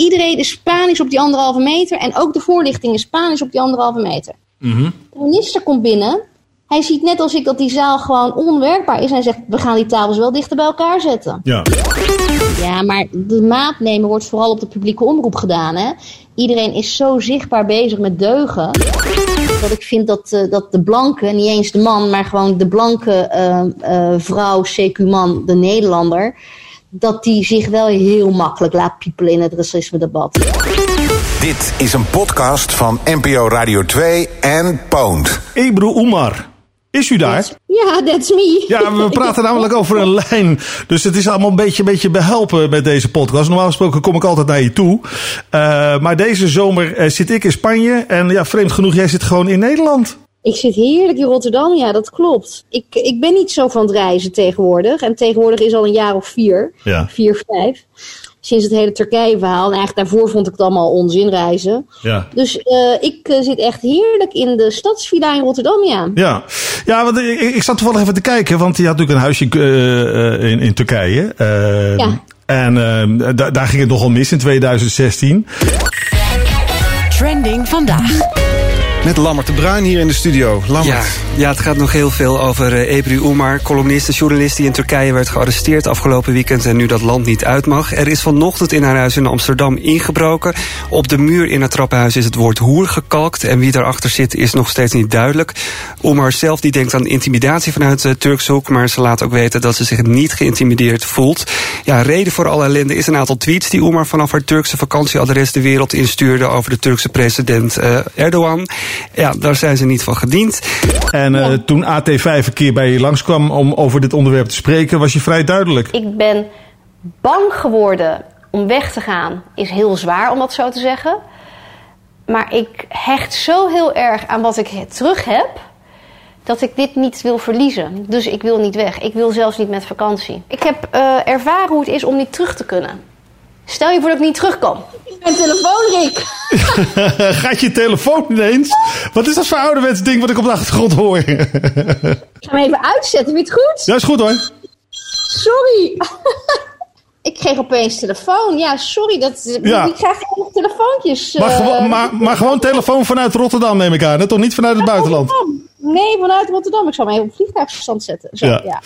iedereen is Spanisch op die anderhalve meter. En ook de voorlichting is Spanisch op die anderhalve meter. Mhm. De minister komt binnen. Hij ziet net als ik dat die zaal gewoon onwerkbaar is. En hij zegt, we gaan die tafels wel dichter bij elkaar zetten. Ja. Ja, maar de maat nemen wordt vooral op de publieke omroep gedaan. Hè? Iedereen is zo zichtbaar bezig met deugen. Dat ik vind dat, eh, dat de blanke, niet eens de man, maar gewoon de blanke eh, eh, vrouw, CQ-man, de Nederlander. Dat die zich wel heel makkelijk laat piepelen in het racisme-debat. Dit is een podcast van NPO Radio 2 en Poont. Ebru Oemar. Is u daar? Ja, that's me. Ja, we praten namelijk over een lijn. Dus het is allemaal een beetje, een beetje behelpen met deze podcast. Normaal gesproken kom ik altijd naar je toe. Uh, maar deze zomer uh, zit ik in Spanje. En ja, vreemd genoeg, jij zit gewoon in Nederland. Ik zit heerlijk in Rotterdam, ja, dat klopt. Ik, ik ben niet zo van het reizen tegenwoordig. En tegenwoordig is al een jaar of vier, Ja. vier, vijf. Sinds het hele Turkije-verhaal. En eigenlijk daarvoor vond ik het allemaal onzin reizen. Ja. Dus eh, ik eh, zit echt heerlijk in de stadsvilla in Rotterdam, ja. Ja, ja want ik, ik zat toevallig even te kijken, want je had natuurlijk een huisje uh, uh, in, in Turkije. Uh, Ja. En da daar ging het nogal mis in 2016. Trending vandaag. Met Lammert de Bruin hier in de studio. Lammert. Ja, ja, het gaat nog heel veel over uh, Ebru Umar, columnist en journalist die in Turkije werd gearresteerd afgelopen weekend en nu dat land niet uit mag. Er is vanochtend in haar huis in Amsterdam ingebroken. Op de muur in het trappenhuis is het woord hoer gekalkt en wie daarachter zit is nog steeds niet duidelijk. Umar zelf die denkt aan intimidatie vanuit uh, Turkse hoek, maar ze laat ook weten dat ze zich niet geïntimideerd voelt. Ja, reden voor alle ellende is een aantal tweets die Umar vanaf haar Turkse vakantieadres de wereld instuurde over de Turkse president uh, Erdogan. Ja, daar zijn ze niet van gediend. En uh, ja. toen AT5 een keer bij je langskwam om over dit onderwerp te spreken, was je vrij duidelijk. Ik ben bang geworden om weg te gaan. Is heel zwaar om dat zo te zeggen. Maar ik hecht zo heel erg aan wat ik terug heb. Dat ik dit niet wil verliezen. Dus ik wil niet weg. Ik wil zelfs niet met vakantie. Ik heb uh, ervaren hoe het is om niet terug te kunnen. Stel je voor dat ik niet terugkom. Mijn telefoon, Rick. Gaat je telefoon ineens? Wat is dat voor ouderwets ding wat ik op de achtergrond hoor? ik ga hem even uitzetten. Vind je het goed? Ja, is goed hoor. Sorry. ik kreeg opeens telefoon. Ja, sorry. Dat, Ja. Ik krijg nog telefoontjes. Maar, eh, gewo- maar, maar gewoon telefoon vanuit Rotterdam neem ik aan, hè? toch niet vanuit het buitenland? Rotterdam. Nee, vanuit Rotterdam. Ik hem even op vliegtuigstand zetten. Zo, Ja. ja.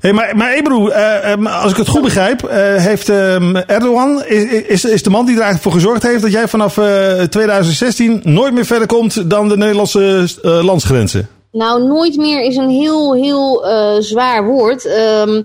Hey, maar, maar Ebru, eh, ehm, als ik het goed begrijp, eh, heeft ehm, Erdogan, is, is, is de man die er eigenlijk voor gezorgd heeft dat jij vanaf eh, 2016 nooit meer verder komt dan de Nederlandse eh, landsgrenzen? Nou, nooit meer is een heel, heel eh, zwaar woord. Ehm,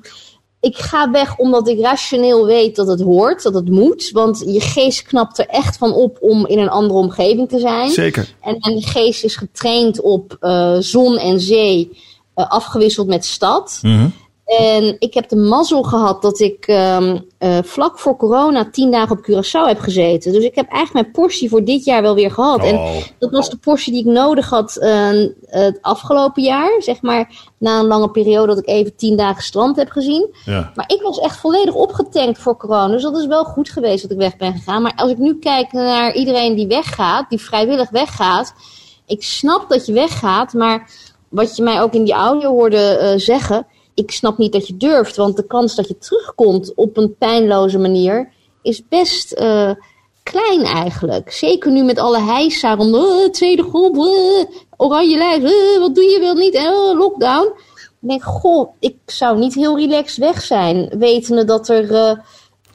ik ga weg omdat ik rationeel weet dat het hoort, dat het moet. Want je geest knapt er echt van op om in een andere omgeving te zijn. Zeker. En mijn geest is getraind op eh, zon en zee, eh, afgewisseld met stad. Mhm. En ik heb de mazzel gehad dat ik ehm, eh, vlak voor corona tien dagen op Curaçao heb gezeten. Dus ik heb eigenlijk mijn portie voor dit jaar wel weer gehad. Oh. En dat was de portie die ik nodig had eh, het afgelopen jaar. Zeg maar na een lange periode dat ik even tien dagen strand heb gezien. Ja. Maar ik was echt volledig opgetankt voor corona. Dus dat is wel goed geweest dat ik weg ben gegaan. Maar als ik nu kijk naar iedereen die weggaat, die vrijwillig weggaat. Ik snap dat je weggaat, maar wat je mij ook in die audio hoorde eh, zeggen. Ik snap niet dat je durft, want de kans dat je terugkomt op een pijnloze manier is best eh, klein eigenlijk. Zeker nu met alle heisa rond eh, tweede golf, eh, oranje lijst, wat doe je wel niet, eh, lockdown. Ik denk, goh, ik zou niet heel relaxed weg zijn, wetende dat er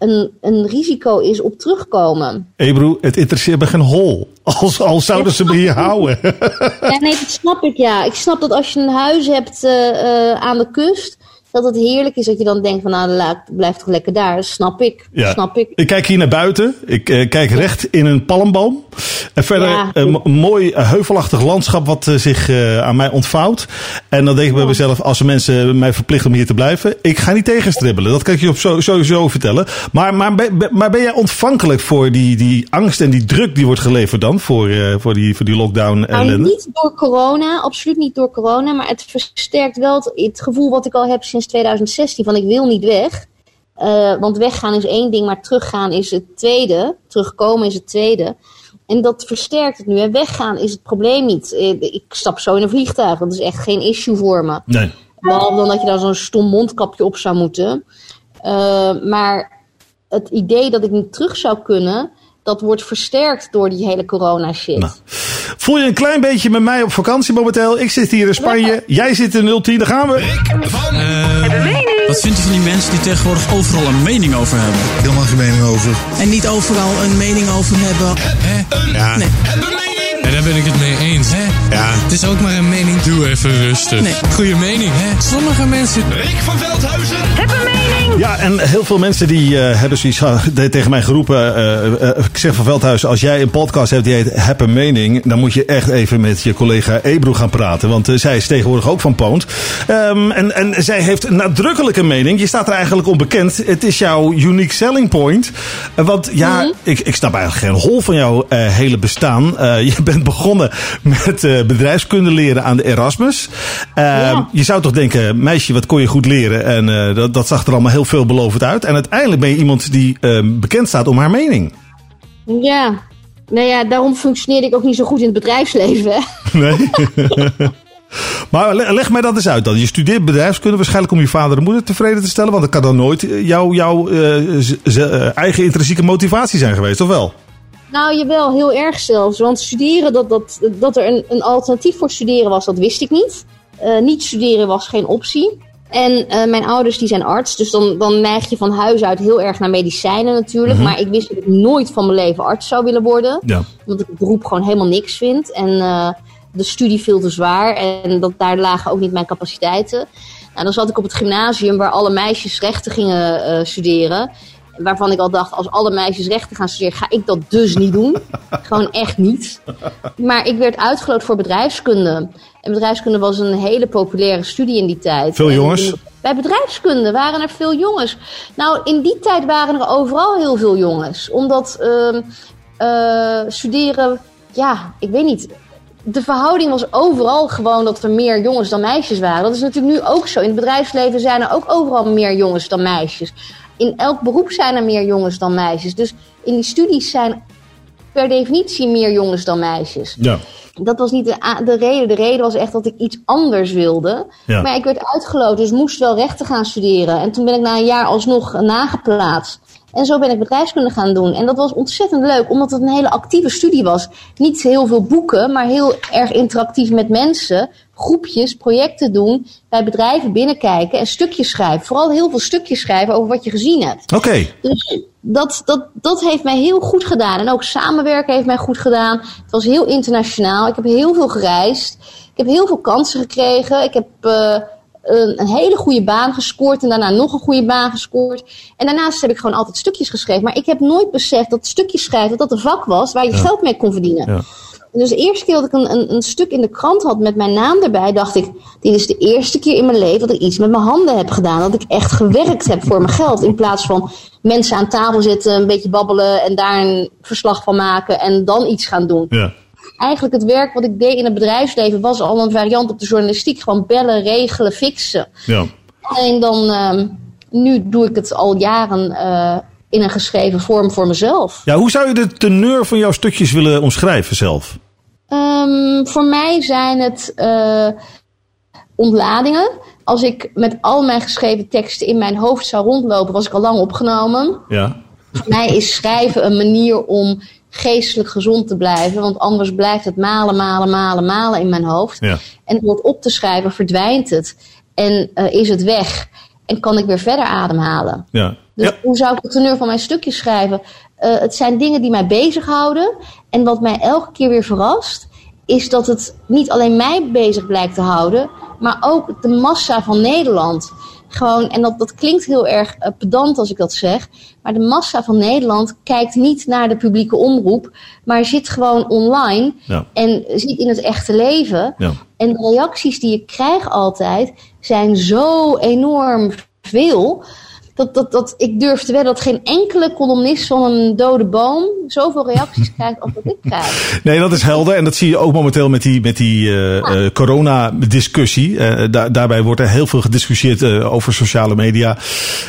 een, een risico is op terugkomen. Ebru, het interesseert me geen hol. Als, al zouden ze me hier houden. Ja, nee, dat snap ik, ja. Ik snap dat als je een huis hebt eh, eh, aan de kust, dat het heerlijk is dat je dan denkt van, nou, laat- blijf toch lekker daar. Snap ik, Ja. snap ik. Ik kijk hier naar buiten. Ik eh, kijk recht in een palmboom. En verder Ja. een mo- mooi eh, heuvelachtig landschap wat eh, zich eh, aan mij ontvouwt. En dan denk ik bij mezelf, als mensen mij verplichten om hier te blijven, ik ga niet tegenstribbelen. Dat kan ik je op zo, sowieso vertellen. Maar, maar, maar ben jij ontvankelijk voor die, die angst en die druk die wordt geleverd dan voor, eh, voor, die, voor die lockdown Nou, niet door corona, absoluut niet door corona, maar het versterkt wel het, het gevoel wat ik al heb sinds 2016 van ik wil niet weg. Eh, want weggaan is één ding, maar teruggaan is het tweede. Terugkomen is het tweede. En dat versterkt het nu. En weggaan is het probleem niet. Eh, ik stap zo in een vliegtuig, dat is echt geen issue voor me. Nee. Behalve dan dat je daar zo'n stom mondkapje op zou moeten. Eh, maar het idee dat ik niet terug zou kunnen, dat wordt versterkt door die hele corona shit. Nou. Voel je een klein beetje met mij op vakantie momenteel? Ik zit hier in Spanje. Jij zit in 010. Daar gaan we. Wat vind je van die mensen die tegenwoordig overal een mening over hebben? Helemaal geen mening over. En niet overal een mening over hebben. Ja. Nee. En daar ben ik het mee eens, hè? Ja. Het is ook maar een mening. Doe even rustig. Nee. Goeie mening, hè? Sommige mensen... Ja, en heel veel mensen die eh, hebben zoiets uh, tegen mij geroepen. eh, eh, ik zeg van Veldhuizen, als jij een podcast hebt die heet Heb een mening, dan moet je echt even met je collega Ebro gaan praten. Want zij is tegenwoordig ook van Poont. Ehm, en, en zij heeft een mening. Je staat er eigenlijk onbekend. Het is jouw unique selling point. Want ja, ik, ik snap eigenlijk geen hol van jouw hele bestaan. Je bent begonnen met bedrijfskunde leren aan de Erasmus. Ehm, Ja. Je zou toch denken, meisje, wat kon je goed leren? En dat, dat zag er allemaal heel veelbelovend uit. En uiteindelijk ben je iemand die eh, bekend staat om haar mening. Ja. Nou ja, daarom functioneerde ik ook niet zo goed in het bedrijfsleven. hè. Nee. maar le- leg mij dat eens uit dan. Je studeert bedrijfskunde waarschijnlijk om je vader en moeder tevreden te stellen. Want dat kan dan nooit eh, jouw eh, eh, eigen intrinsieke motivatie zijn geweest, of wel? Nou, jawel, heel erg zelfs. Want studeren, dat, dat, dat er een, een alternatief voor studeren was, dat wist ik niet. Niet studeren was geen optie. En eh, mijn ouders die zijn arts, dus dan, dan neig je van huis uit heel erg naar medicijnen natuurlijk. Maar ik wist dat ik nooit van mijn leven arts zou willen worden. Ja. Omdat ik het beroep gewoon helemaal niks vind. En eh, de studie veel te zwaar. En dat, daar lagen ook niet mijn capaciteiten. Nou, dan zat ik op het gymnasium waar alle meisjes rechten gingen eh, studeren. Waarvan ik al dacht, als alle meisjes rechten gaan studeren, ga ik dat dus niet doen. Gewoon echt niet. Maar ik werd uitgeloot voor bedrijfskunde. En bedrijfskunde was een hele populaire studie in die tijd. Veel En jongens? bij bedrijfskunde waren er veel jongens. Nou, in die tijd waren er overal heel veel jongens. Omdat ehm, eh, studeren, ja, ik weet niet. De verhouding was overal gewoon dat er meer jongens dan meisjes waren. Dat is natuurlijk nu ook zo. In het bedrijfsleven zijn er ook overal meer jongens dan meisjes. In elk beroep zijn er meer jongens dan meisjes. Dus in die studies zijn per definitie meer jongens dan meisjes. Ja. Dat was niet de, de reden. De reden was echt dat ik iets anders wilde. Ja. Maar ik werd uitgeloot, dus moest wel rechten gaan studeren. En toen ben ik na een jaar alsnog nageplaatst. En zo ben ik bedrijfskunde gaan doen. En dat was ontzettend leuk, omdat het een hele actieve studie was. Niet heel veel boeken, maar heel erg interactief met mensen. Groepjes, projecten doen, bij bedrijven binnenkijken en stukjes schrijven. Vooral heel veel stukjes schrijven over wat je gezien hebt. Oké. Dus dat, dat, dat heeft mij heel goed gedaan. En ook samenwerken heeft mij goed gedaan. Het was heel internationaal. Ik heb heel veel gereisd. Ik heb heel veel kansen gekregen. Ik heb eh, een, hele goede baan gescoord. En daarna nog een goede baan gescoord. En daarnaast heb ik gewoon altijd stukjes geschreven. Maar ik heb nooit beseft dat stukjes schrijven dat dat een vak was waar je geld mee kon verdienen. Ja. Dus de eerste keer dat ik een, een, een stuk in de krant had met mijn naam erbij, dacht ik: Dit is de eerste keer in mijn leven dat ik iets met mijn handen heb gedaan. Dat ik echt gewerkt heb voor mijn geld. In plaats van mensen aan tafel zitten, een beetje babbelen en daar een verslag van maken en dan iets gaan doen. Ja. Eigenlijk het werk wat ik deed in het bedrijfsleven was al een variant op de journalistiek. Gewoon bellen, regelen, fixen. Ja. Alleen dan, ehm, nu doe ik het al jaren eh, in een geschreven vorm voor mezelf. ja, hoe zou je de teneur van jouw stukjes willen omschrijven zelf? Ehm, voor mij zijn het eh, ontladingen. Als ik met al mijn geschreven teksten in mijn hoofd zou rondlopen, was ik al lang opgenomen. Ja. Voor mij is schrijven een manier om geestelijk gezond te blijven. Want anders blijft het malen, malen, malen, malen in mijn hoofd. Ja. En door het op te schrijven verdwijnt het. En eh, is het weg. En kan ik weer verder ademhalen. Ja. Dus Ja. hoe zou ik de teneur van mijn stukjes schrijven? Eh, het zijn dingen die mij bezighouden. En wat mij elke keer weer verrast, is dat het niet alleen mij bezig blijkt te houden, maar ook de massa van Nederland. Gewoon, en dat, dat klinkt heel erg eh, pedant als ik dat zeg, maar de massa van Nederland kijkt niet naar de publieke omroep, maar zit gewoon online Ja. en zit in het echte leven. Ja. En de reacties die ik krijg altijd zijn zo enorm veel. Dat, dat, dat ik durf te wedden dat geen enkele columnist van een dode boom zoveel reacties krijgt als dat ik krijg. Nee, dat is helder. En dat zie je ook momenteel met die, met die eh, eh, corona-discussie. Eh, daar- daarbij wordt er heel veel gediscussieerd over sociale media.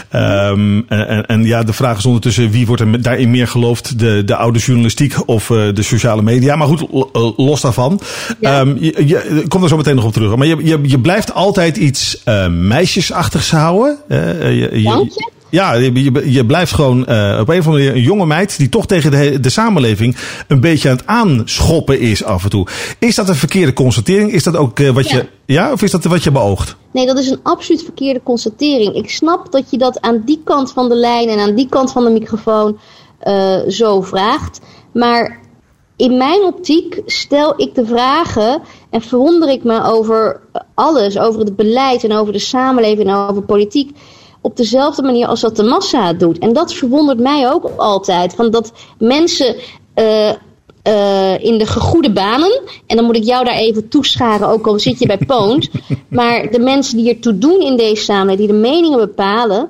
Ehm, en, en, ja, de vraag is ondertussen wie wordt er daarin meer geloofd? De, de oude journalistiek of de sociale media? Maar goed, lo- los daarvan. Ja. Ehm, je, kom er zo meteen nog op terug. Maar je, je, je blijft altijd iets meisjesachtigs houden. Je, je. Ja, je, je, blijft gewoon eh, op een of andere manier een jonge meid die toch tegen de, de samenleving een beetje aan het aanschoppen is af en toe. Is dat een verkeerde constatering? Is dat ook eh, wat Ja. je. Ja, of is dat wat je beoogt? Nee, dat is een absoluut verkeerde constatering. Ik snap dat je dat aan die kant van de lijn en aan die kant van de microfoon eh, zo vraagt. Maar in mijn optiek stel ik de vragen en verwonder ik me over alles, over het beleid en over de samenleving en over politiek. Op dezelfde manier als dat de massa het doet. En dat verwondert mij ook altijd. Van dat mensen eh, eh, in de gegoede banen. En dan moet ik jou daar even toescharen, ook al zit je bij Poont. maar de mensen die ertoe doen in deze samenleving, die de meningen bepalen,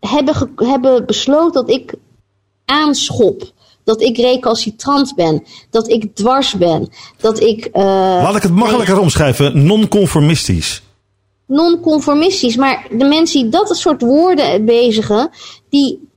hebben, hebben besloten dat ik aanschop. Dat ik recalcitrant ben. Dat ik dwars ben. Dat ik. eh, Laat ik het makkelijker omschrijven: non-conformistisch. Non-conformistisch. Maar de mensen die dat soort woorden bezigen, die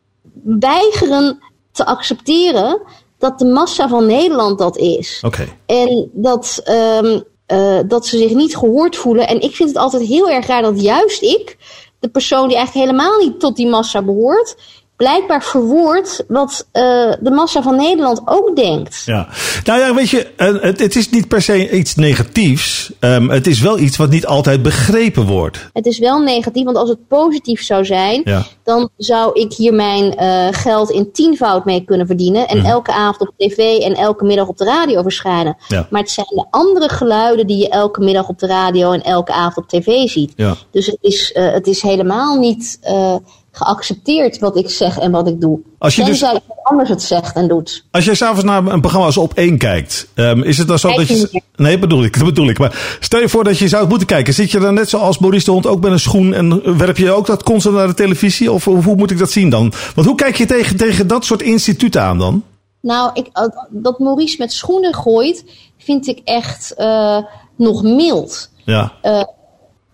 weigeren te accepteren dat de massa van Nederland dat is. En dat, ehm, eh, dat ze zich niet gehoord voelen. En ik vind het altijd heel erg raar dat juist ik, de persoon die eigenlijk helemaal niet tot die massa behoort, blijkbaar verwoord wat eh, de massa van Nederland ook denkt. Ja. Nou ja, weet je, eh, het, het is niet per se iets negatiefs. Ehm, het is wel iets wat niet altijd begrepen wordt. Het is wel negatief, want als het positief zou zijn, Ja. dan zou ik hier mijn eh, geld in tienvoud mee kunnen verdienen. En elke avond op tv en elke middag op de radio verschijnen. Ja. Maar het zijn de andere geluiden die je elke middag op de radio en elke avond op tv ziet. Ja. Dus het is, het is helemaal niet geaccepteerd wat ik zeg en wat ik doe. Als je dus- iemand anders het zegt en doet. Als jij s'avonds naar een programma als Op 1 kijkt, ehm, is het dan zo Kijk dat je. Nee, bedoel ik, dat bedoel ik. Maar stel je voor dat je zou moeten kijken. Zit je dan net zoals Maurice de Hond ook met een schoen en werp je ook dat constant naar de televisie? Of, hoe moet ik dat zien dan? Want hoe kijk je tegen, tegen dat soort instituten aan dan? Nou, ik, eh, dat Maurice met schoenen gooit, vind ik echt eh, nog mild. Ja.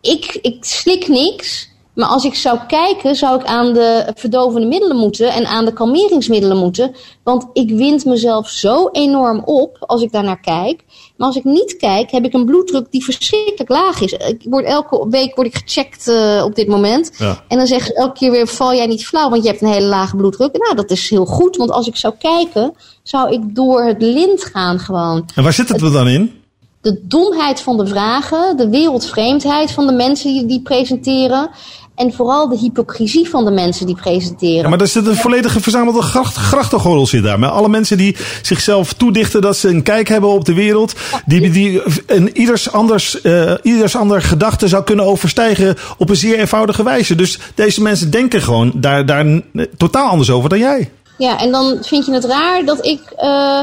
ik, ik slik niks. Maar als ik zou kijken, zou ik aan de verdovende middelen moeten en aan de kalmeringsmiddelen moeten. Want ik wind mezelf zo enorm op als ik daarnaar kijk. Maar als ik niet kijk, heb ik een bloeddruk die verschrikkelijk laag is. Ik word elke week word ik gecheckt eh, op dit moment. Ja. En dan zeggen ze elke keer weer, val jij niet flauw, want je hebt een hele lage bloeddruk. Nou, dat is heel goed, want als ik zou kijken, zou ik door het lint gaan gewoon En waar zit het er dan in? de domheid van de vragen, de wereldvreemdheid van de mensen die die presenteren. En vooral de hypocrisie van de mensen die presenteren. Ja, maar er zit een volledige verzamelde gracht, grachtengordel zit daar. Met alle mensen die zichzelf toedichten dat ze een kijk hebben op de wereld. Die, die een ieders, anders, eh, ieders ander gedachte zou kunnen overstijgen op een zeer eenvoudige wijze. Dus deze mensen denken gewoon daar, daar totaal anders over dan jij. Ja, en dan vind je het raar dat ik eh,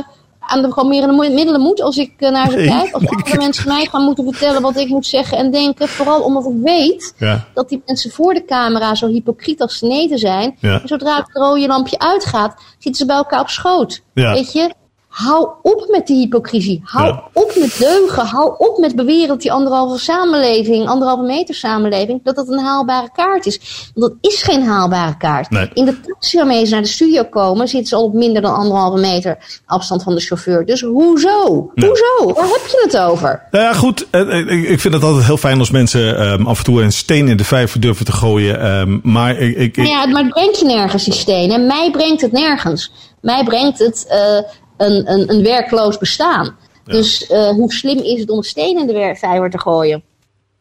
aan de kalmerende middelen moet als ik eh, naar ze Nee. kijk. Als andere mensen mij gaan moeten vertellen wat ik moet zeggen en denken. Vooral omdat ik weet Ja. dat die mensen voor de camera zo hypocriet als sneten zijn. Ja. En zodra het rode lampje uitgaat, zitten ze bij elkaar op schoot. Ja. Weet je? Hou op met die hypocrisie. Hou Ja. op met deugen. Hou op met beweren dat die anderhalve samenleving, anderhalve meter samenleving, dat dat een haalbare kaart is. Want dat is geen haalbare kaart. Nee. In de taxi waarmee ze naar de studio komen, zitten ze al op minder dan anderhalve meter afstand van de chauffeur. Dus hoezo? Hoezo? Waar heb je het over? Nou ja, goed. eh, eh, Ik vind het altijd heel fijn als mensen ehm, af en toe een steen in de vijver durven te gooien. ehm, maar ik, ik, Maar ja, maar het brengt je nergens, die steen. En mij brengt het nergens. Mij brengt het eh, een, een, een werkloos bestaan. Dus eh, hoe slim is het om een steen in de vijver te gooien?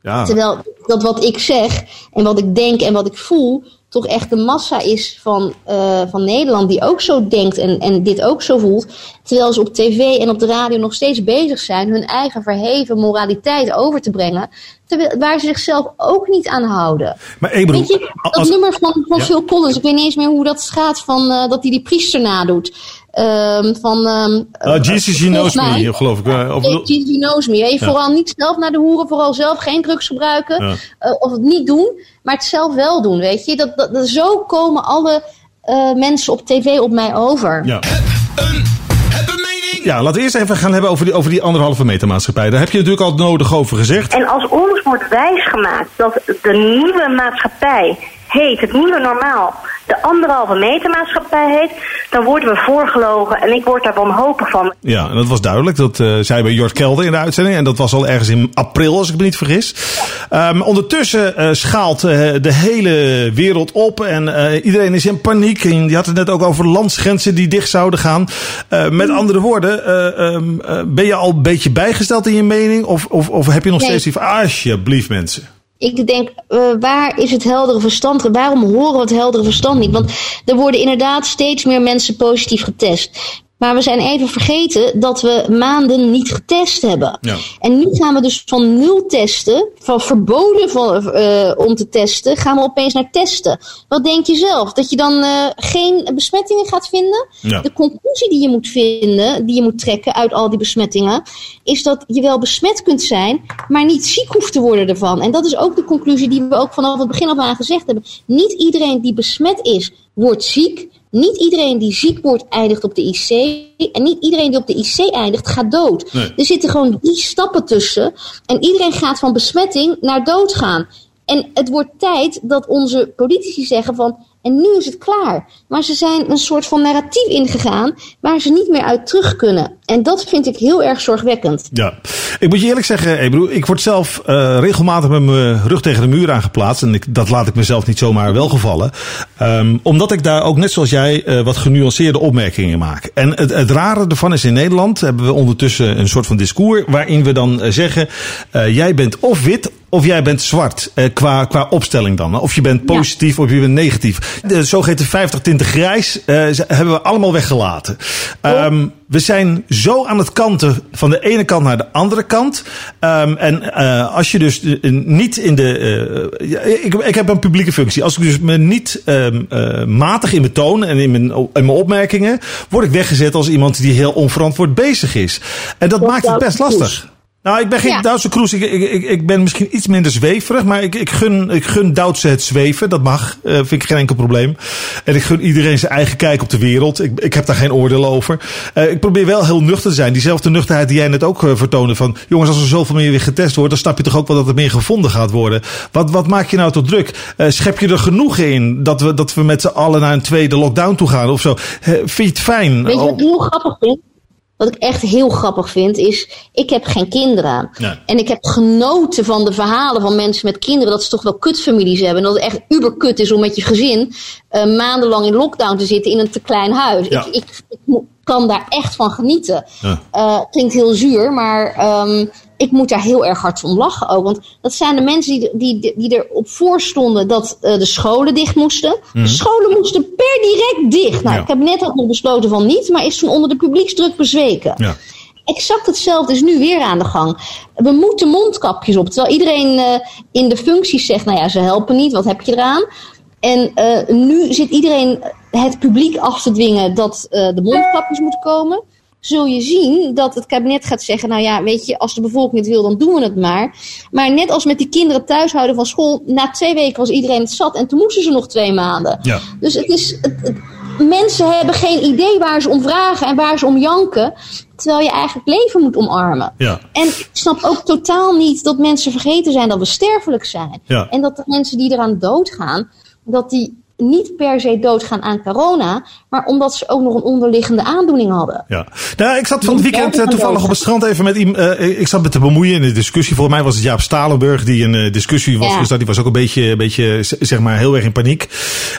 ja. Terwijl dat wat ik zeg en wat ik denk en wat ik voel, toch echt de massa is van, eh, van Nederland die ook zo denkt en, en dit ook zo voelt. Terwijl ze op tv en op de radio nog steeds bezig zijn hun eigen verheven moraliteit over te brengen. Terwijl, waar ze zichzelf ook niet aan houden. Maar ik bedoel, Weet je, dat als- nummer van, van Ja. Phil Collins, ik weet niet eens meer hoe dat gaat, van, eh, dat hij die priester nadoet. Ehm, van, ehm, Ah, Jesus, knows mij- me, geloof ik. eh, Of, Jesus knows me. Weet je, Ja. Vooral niet zelf naar de hoeren, vooral zelf geen drugs gebruiken. Ja. eh, of het niet doen, maar het zelf wel doen. Weet je, dat, dat, dat- zo komen alle eh, mensen op tv op mij over. ja. Ja, laten we eerst even gaan hebben over die, over die anderhalve meter maatschappij. Daar heb je natuurlijk al nodig over gezegd. En als ons wordt wijsgemaakt dat de nieuwe maatschappij heet, het nieuwe normaal, de anderhalve meter maatschappij heet, dan worden we voorgelogen en ik word daar wanhopig van. Ja, dat was duidelijk. Dat uh, zei bij Jort Kelder in de uitzending. En dat was al ergens in april, als ik me niet vergis. Um, ondertussen uh, schaalt uh, de hele wereld op en iedereen is in paniek. En je had het net ook over landsgrenzen die dicht zouden gaan. met andere woorden, um, ben je al een beetje bijgesteld in je mening? Of, of, of heb je nog nee. steeds die van, alsjeblieft mensen? Ik denk, uh, waar is het heldere verstand? Waarom horen we het heldere verstand niet? Want er worden inderdaad steeds meer mensen positief getest. Maar we zijn even vergeten dat we maanden niet getest hebben. Ja. En nu gaan we dus van nul testen, van verboden van, uh, om te testen, gaan we opeens naar testen. Wat denk je zelf? Dat je dan uh, geen besmettingen gaat vinden? Ja. De conclusie die je moet vinden, die je moet trekken uit al die besmettingen, is dat je wel besmet kunt zijn, maar niet ziek hoeft te worden ervan. En dat is ook de conclusie die we ook vanaf het begin af aan gezegd hebben. Niet iedereen die besmet is, wordt ziek. Niet iedereen die ziek wordt eindigt op de IC. En niet iedereen die op de IC eindigt gaat dood. Er zitten gewoon die stappen tussen. En iedereen gaat van besmetting naar dood gaan. En het wordt tijd dat onze politici zeggen van en nu is het klaar. Maar ze zijn een soort van narratief ingegaan waar ze niet meer uit terug kunnen. En dat vind ik heel erg zorgwekkend. Ja, ik moet je eerlijk zeggen, ik, bedoel, ik word zelf uh, regelmatig met mijn rug tegen de muur aangeplaatst. En ik, dat laat ik mezelf niet zomaar welgevallen. Um, omdat ik daar ook net zoals jij uh, wat genuanceerde opmerkingen maak. En het, het rare ervan is in Nederland hebben we ondertussen een soort van discours waarin we dan uh, zeggen: jij bent of wit of jij bent zwart eh, qua, qua opstelling dan. Of je bent positief ja. of je bent negatief. De zogeheten 50 tinten grijs uh, hebben we allemaal weggelaten. Um, we zijn zo aan het kanten van de ene kant naar de andere kant. Um, en uh, als je dus niet in de. Uh, ik, ik heb een publieke functie. Als ik dus me niet um, uh, matig in mijn toon en in mijn, in mijn opmerkingen. word ik weggezet als iemand die heel onverantwoord bezig is. En dat, dat maakt het best lastig. Nou, ik ben geen ja. Duitse cruise. Ik, ik, ik, ben misschien iets minder zweverig. Maar ik, ik, gun, ik gun Duitse het zweven. Dat mag. Uh, vind ik geen enkel probleem. En ik gun iedereen zijn eigen kijk op de wereld. Ik, ik heb daar geen oordeel over. Uh, ik probeer wel heel nuchter te zijn. Diezelfde nuchterheid die jij net ook uh, vertoonde. Van jongens, als er zoveel meer weer getest wordt. dan snap je toch ook wel dat er meer gevonden gaat worden. Wat, wat maak je nou tot druk? schep je er genoeg in dat we, dat we met z'n allen naar een tweede lockdown toe gaan of zo? vind je het fijn? Weet je wat ik heel grappig vind? Wat ik echt heel grappig vind, is: ik heb geen kinderen. En ik heb genoten van de verhalen van mensen met kinderen. dat ze toch wel kutfamilies hebben. En dat het echt uberkut is om met je gezin uh, maandenlang in lockdown te zitten in een te klein huis. Ik, ik, ik, kan daar echt van genieten. Ja. Uh, klinkt heel zuur, maar um, ik moet daar heel erg hard om lachen ook. Want dat zijn de mensen die, die, die erop voor stonden dat uh, de scholen dicht moesten. Mm. De mhm. scholen moesten per direct dicht. Nou, ja. ik heb net nog besloten van niet, maar is toen onder de publieksdruk bezweken. Ja. Exact hetzelfde is nu weer aan de gang. We moeten mondkapjes op. Terwijl iedereen uh, in de functies zegt, nou ja, ze helpen niet, wat heb je eraan? En uh, nu zit iedereen het publiek af te dwingen dat uh, de mondkapjes moeten komen zul je zien dat het kabinet gaat zeggen: Nou ja, weet je, als de bevolking het wil, dan doen we het maar. Maar net als met die kinderen thuishouden van school, na twee weken was iedereen het zat en toen moesten ze nog twee maanden. Ja. Dus het is. Het, het, mensen hebben geen idee waar ze om vragen en waar ze om janken. Terwijl je eigenlijk leven moet omarmen. Ja. En ik snap ook totaal niet dat mensen vergeten zijn dat we sterfelijk zijn. Ja. En dat de mensen die eraan doodgaan, dat die niet per se doodgaan aan corona, maar omdat ze ook nog een onderliggende aandoening hadden. Ja, nou, ik zat van het weekend uh, toevallig op het strand even met iemand. Uh, ik zat met te bemoeien in de discussie. Volgens mij was het Jaap Stalenburg die een uh, discussie was ja. gestart. Die was ook een beetje, een beetje, zeg maar, heel erg in paniek.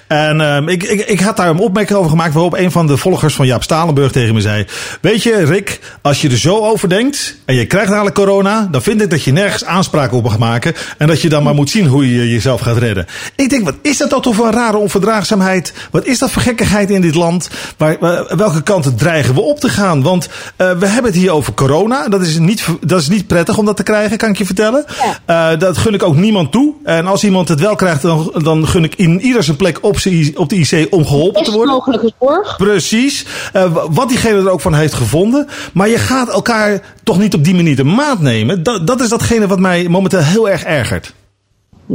En ehm, ik, ik, ik had daar een opmerking over gemaakt waarop een van de volgers van Jaap Stalenburg tegen me zei: Weet je, Rick, als je er zo over denkt en je krijgt dadelijk corona, dan vind ik dat je nergens aanspraak op mag maken en dat je dan maar moet zien hoe je jezelf gaat redden. Ik denk, wat is dat toch voor een rare onverdraagzaamheid? Wat is dat voor gekkigheid in dit land? Waar, welke kant dreigen we op te gaan? Want uh, we hebben het hier over corona. Dat is, niet, dat is niet prettig om dat te krijgen, kan ik je vertellen. Ja. Uh, dat gun ik ook niemand toe. En als iemand het wel krijgt, dan, dan gun ik in ieder zijn plek op, op de IC om geholpen te worden. mogelijke zorg. Precies. Uh, wat diegene er ook van heeft gevonden. Maar je gaat elkaar toch niet op die manier de maat nemen. Dat, dat is datgene wat mij momenteel heel erg ergert.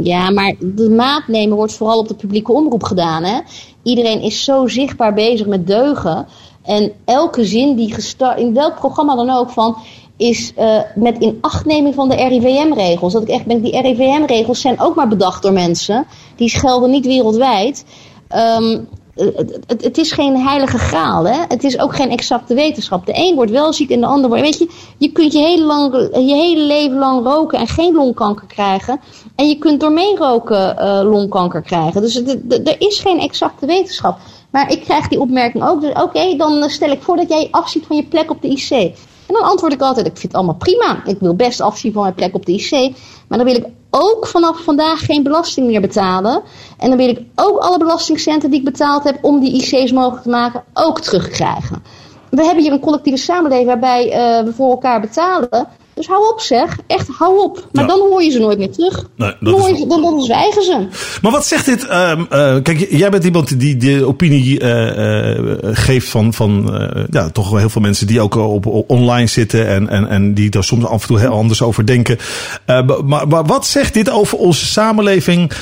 Ja, maar de maat nemen wordt vooral op de publieke omroep gedaan. Hè? Iedereen is zo zichtbaar bezig met deugen. En elke zin die gestart, in welk programma dan ook van, is uh, met inachtneming van de RIVM-regels. Dat ik echt denk, die RIVM-regels zijn ook maar bedacht door mensen. Die schelden niet wereldwijd. ehm, het, het, is geen heilige graal. Hè? Het is ook geen exacte wetenschap. De een wordt wel ziek en de ander wordt. Weet je, je kunt je hele, lang, je hele leven lang roken en geen longkanker krijgen. En je kunt door meeroken uh, longkanker krijgen. Dus er is geen exacte wetenschap. Maar ik krijg die opmerking ook. Dus oké, dan stel ik voor dat jij afziet van je plek op de IC. En dan antwoord ik altijd: ik vind het allemaal prima. Ik wil best afzien van mijn plek op de IC. Maar dan wil ik ook vanaf vandaag geen belasting meer betalen. En dan wil ik ook alle belastingcenten die ik betaald heb om die IC's mogelijk te maken, ook terugkrijgen. We hebben hier een collectieve samenleving waarbij uh, we voor elkaar betalen. Dus hou op zeg, echt hou op. Maar dan hoor je ze nooit meer terug. Nee, dan, dan, dan zwijgen ze. Maar wat zegt dit? Uh, uh, kijk, jij bent iemand die de opinie uh, geeft van, van ja, toch wel heel veel mensen die ook op, op, online zitten en, en, en die daar soms af en toe heel anders over denken. Maar, maar, wat zegt dit over onze samenleving?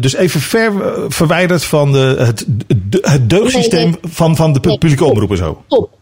dus even ver verwijderd van de, het, het deugdsysteem nee, nee. van, van de publieke omroep en zo. Top.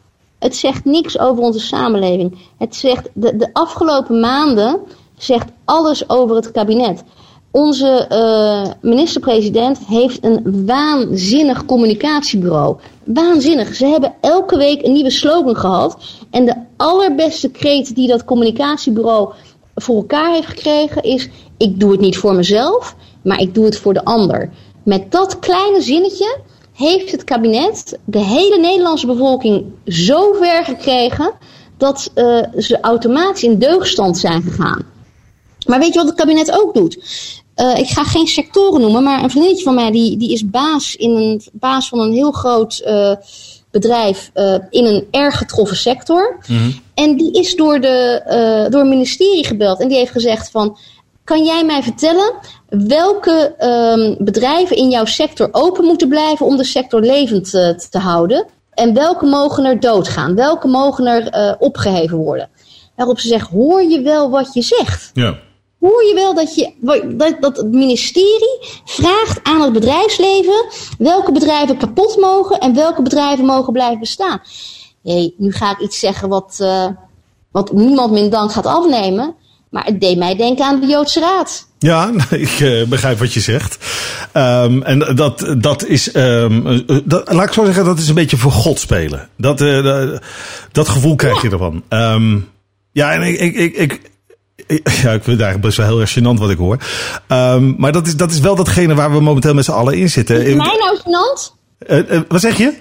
Het zegt niks over onze samenleving. Het zegt, de, de afgelopen maanden zegt alles over het kabinet. Onze uh, minister-president heeft een waanzinnig communicatiebureau. Waanzinnig. Ze hebben elke week een nieuwe slogan gehad. En de allerbeste kreet die dat communicatiebureau voor elkaar heeft gekregen is: Ik doe het niet voor mezelf, maar ik doe het voor de ander. Met dat kleine zinnetje heeft het kabinet de hele Nederlandse bevolking zo ver gekregen dat uh, ze automatisch in deugdstand zijn gegaan. Maar weet je wat het kabinet ook doet? Uh, ik ga geen sectoren noemen, maar een vriendinnetje van mij die, die is baas, in een, baas van een heel groot uh, bedrijf in een erg getroffen sector. Mm -hmm. En die is door, de, door het ministerie gebeld en die heeft gezegd van... Kan jij mij vertellen welke um, bedrijven in jouw sector open moeten blijven om de sector levend uh, te houden? En welke mogen er doodgaan? Welke mogen er uh, opgeheven worden? Waarop ze zegt, hoor je wel wat je zegt? Ja. Hoor je wel dat, je, dat, dat het ministerie vraagt aan het bedrijfsleven welke bedrijven kapot mogen en welke bedrijven mogen blijven bestaan? hey, nu ga ik iets zeggen wat, uh, wat niemand min dank gaat afnemen. Maar het deed mij denken aan de Joodse Raad. Ja, ik uh, begrijp wat je zegt. Um, en dat, dat is, um, dat, laat ik zo zeggen, dat is een beetje voor God spelen. Dat, uh, dat, gevoel krijg ja. je ervan. Um, ja, en ik, ik, ik, ik ja, ik vind het eigenlijk best wel heel erg gênant wat ik hoor. Um, maar dat is, dat is wel datgene waar we momenteel met z'n allen in zitten. Is mij nou gênant? Uh, wat zeg je?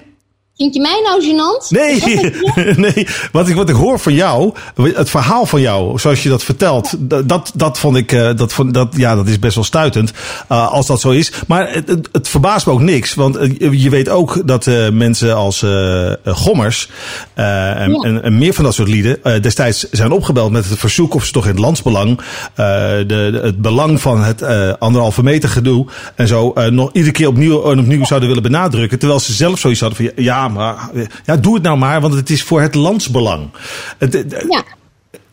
Vind je mij nou gênant? Nee, nee. Wat ik, wat ik hoor van jou, het verhaal van jou, zoals je dat vertelt, dat, dat vond ik, dat, vond, dat, ja, dat is best wel stuitend, uh, als dat zo is. Maar het, het, het, verbaast me ook niks, want je weet ook dat uh, mensen als uh, Gommers en, ja. en, en, meer van dat soort lieden destijds zijn opgebeld met het verzoek of ze toch in het landsbelang, de, de, het belang van het anderhalve meter gedoe en zo, nog iedere keer opnieuw en opnieuw zouden willen benadrukken, terwijl ze zelf zoiets hadden van, ja, maar ja, doe het nou maar, want het is voor het landsbelang. Ja.